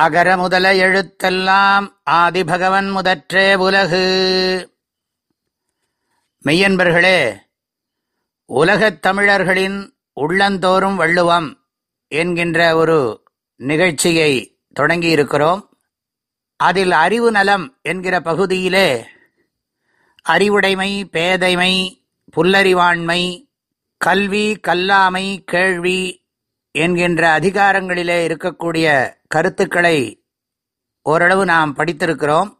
அகர முதல எழுத்தெல்லாம் ஆதிபகவன் முதற்றே உலகு. மெய்யன்பர்களே உலகத் தமிழர்களின் உள்ளந்தோறும் வள்ளுவம் என்கின்ற ஒரு நிகழ்ச்சியை தொடங்கியிருக்கிறோம். அதில் அறிவு நலம் என்கிற பகுதியிலே அறிவுடைமை பேதைமை புல்லறிவாண்மை கல்வி கல்லாமை கேள்வி என்கின்ற அதிகாரங்களிலே இருக்கக்கூடிய கருத்துக்களை ஓரளவு நாம் படித்திருக்கிறோம்.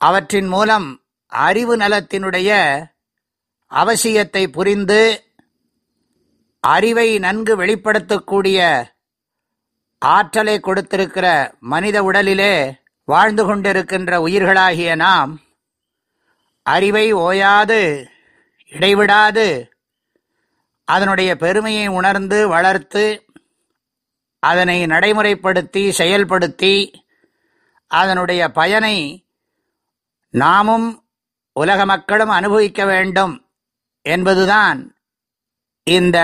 அவற்றின் மூலம் அறிவு நலத்தினுடைய அவசியத்தை புரிந்து அறிவை நன்கு வெளிப்படுத்தக்கூடிய ஆற்றலை கொடுத்திருக்கிற மனித உடலிலே வாழ்ந்து கொண்டிருக்கின்ற உயிர்களாகிய நாம் அறிவை ஓயாது இடைவிடாது அதனுடைய பெருமையை உணர்ந்து வளர்த்து அதனை நடைமுறைப்படுத்தி செயல்படுத்தி அதனுடைய பயனை நாமும் உலக மக்களும் அனுபவிக்க வேண்டும் என்பதுதான் இந்த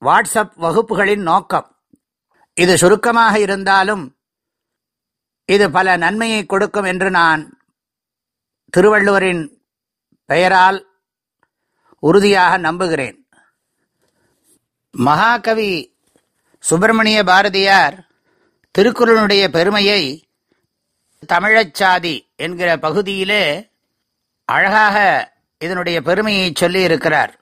வாட்ஸ்அப் வகுப்புகளின் நோக்கம். இது சுருக்கமாக இருந்தாலும் இது பல நன்மையை கொடுக்கும் என்று நான் திருவள்ளுவரின் பெயரால் உறுதியாக நம்புகிறேன். மகாகவி சுப்பிரமணிய பாரதியார் திருக்குறளுடைய பெருமையை தமிழச்சாதி என்கிற பகுதியிலே அழகாக இதனுடைய பெருமையை சொல்லி இருக்கிறார்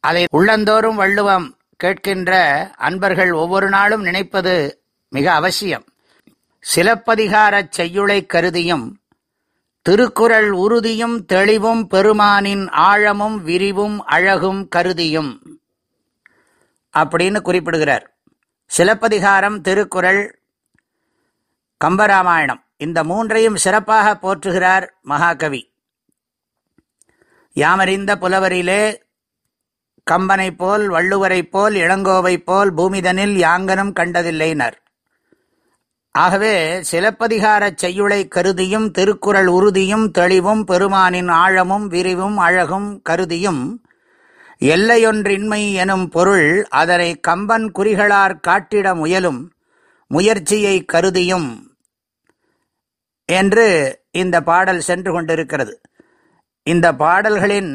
அதை உள்ளந்தோறும் வள்ளுவம் கேட்கின்ற அன்பர்கள் ஒவ்வொரு நாளும் நினைப்பது மிக அவசியம். சிலப்பதிகாரச் செய்யுளை கருதியும் திருக்குறள் உறுதியும் தெளிவும் பெருமானின் ஆழமும் விரிவும் அழகும் கருதியும். அப்படின்னு குறிப்பிடுகிறார். சிலப்பதிகாரம் திருக்குறள் கம்பராமாயணம் இந்த மூன்றையும் சிறப்பாக போற்றுகிறார் மகாகவி. யாமறிந்த புலவரிலே கம்பனைப் போல் வள்ளுவரைப் போல் இளங்கோவைப் போல் பூமிதனில் யாங்கனும் கண்டதில்லைனர். ஆகவே சிலப்பதிகாரச் செய்யுளை கருதியும் திருக்குறள் உறுதியும் தெளிவும் பெருமானின் ஆழமும் விரிவும் அழகும் கருதியும் எல்லையொன்றின்மை எனும் பொருள் அதனை கம்பன் குறிகளார் காட்டிட முயலும் முயற்சியை கருதியும் என்று இந்த பாடல் சென்று கொண்டிருக்கிறது. இந்த பாடல்களின்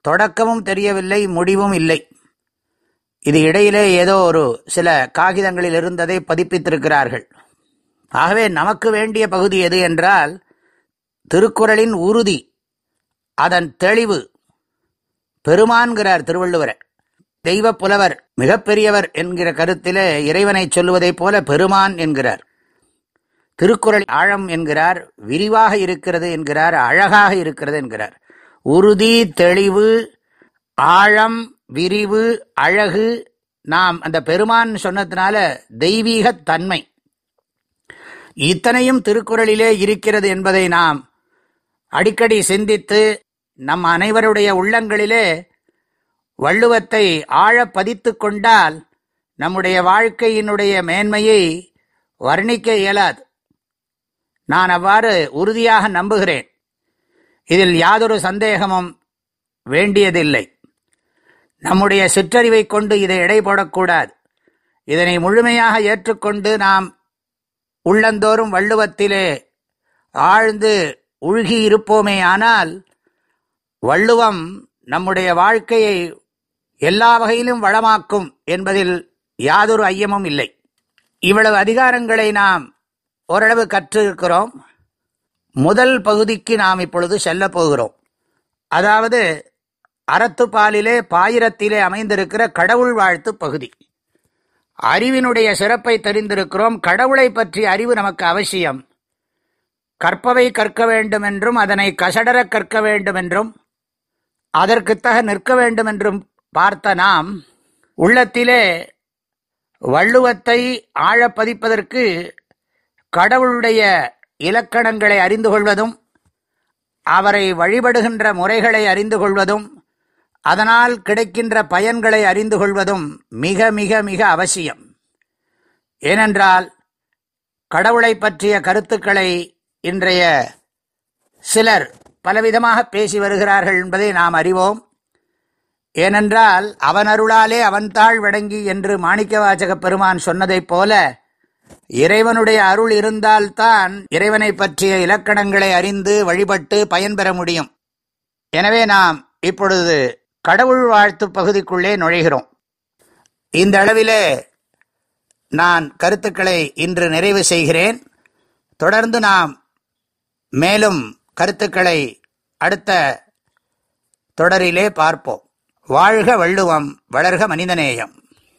தொடக்கமும் தெரியவில்லை முடிவும் இல்லை. இது இடையிலே ஏதோ ஒரு சில காகிதங்களில் இருந்ததை பதிப்பித்திருக்கிறார்கள். ஆகவே நமக்கு வேண்டிய பகுதி எது என்றால் திருக்குறளின் உறுதி அதன் தெளிவு பெருமான்கிறார் திருவள்ளுவரை தெய்வ புலவர் மிகப்பெரியவர் என்கிற கருத்திலே இறைவனை சொல்லுவதைப் போல பெருமான் என்கிறார். திருக்குறள் ஆழம் என்கிறார் விரிவாக இருக்கிறது என்கிறார் அழகாக இருக்கிறது என்கிறார். உறுதி தெளிவு ஆழம் விரிவு அழகு நாம் அந்த பெருமான் சொன்னதுனால தெய்வீக தன்மை. இத்தனையும் திருக்குறளிலே இருக்கிறது என்பதை நாம் அடிக்கடி சிந்தித்து நம் அனைவருடைய உள்ளங்களிலே வள்ளுவத்தை ஆழ பதித்து கொண்டால் நம்முடைய வாழ்க்கையினுடைய மேன்மையை வர்ணிக்க இயலாது. நான் அவ்வாறு உறுதியாக நம்புகிறேன். இதில் யாதொரு சந்தேகமும் வேண்டியதில்லை. நம்முடைய சிற்றறிவை கொண்டு இதை எடை போடக்கூடாது இதனை முழுமையாக ஏற்றுக்கொண்டு நாம் உள்ளந்தோறும் வள்ளுவத்திலே ஆழ்ந்து உழ்கி இருப்போமே ஆனால் வள்ளுவம் நம்முடைய வாழ்க்கையை எல்லா வகையிலும் வளமாக்கும் என்பதில் யாதொரு ஐயமும் இல்லை. இவ்வளவு அதிகாரங்களை நாம் ஓரளவு கற்றிருக்கிறோம். முதல் பகுதிக்கு நாம் இப்பொழுது செல்லப் போகிறோம். அதாவது அறத்துப்பாலிலே பாயிரத்திலே அமைந்திருக்கிற கடவுள் வாழ்த்து பகுதி. அறிவினுடைய சிறப்பை தெரிந்திருக்கிறோம். கடவுளை பற்றிய அறிவு நமக்கு அவசியம். கற்பவை கற்க வேண்டும் என்றும் அதனை கசடர கற்க வேண்டும் என்றும் அதற்குத்தக நிற்க வேண்டும் என்றும் பார்த்த நாம் உள்ளத்திலே வள்ளுவத்தை ஆழப்பதிப்பதற்கு கடவுளுடைய இலக்கணங்களை அறிந்து கொள்வதும் அவரை வழிபடுகின்ற முறைகளை அறிந்து கொள்வதும் அதனால் கிடைக்கின்ற பயன்களை அறிந்து கொள்வதும் மிக மிக மிக அவசியம். ஏனென்றால் கடவுளை பற்றிய கருத்துக்களை இன்றைய சிலர் பலவிதமாக பேசி வருகிறார்கள் என்பதை நாம் அறிவோம். ஏனென்றால் அவன் அருளாலே அவன் தாழ் வடங்கி என்று மாணிக்கவாசக பெருமான் சொன்னதைப் போல இறைவனுடைய அருள் இருந்தால்தான் இறைவனை பற்றிய இலக்கணங்களை அறிந்து வழிபட்டு பயன்பெற முடியும். எனவே நாம் இப்பொழுது கடவுள் வாழ்த்து பகுதிக்குள்ளே நுழைகிறோம். இந்த அளவிலே நான் கருத்துக்களை இன்று நிறைவு செய்கிறேன். தொடர்ந்து நாம் மேலும் கருத்துக்களை அடுத்த தொடரிலே பார்ப்போம். வாழ்க வள்ளுவம் வளர்க மனிதநேயம்.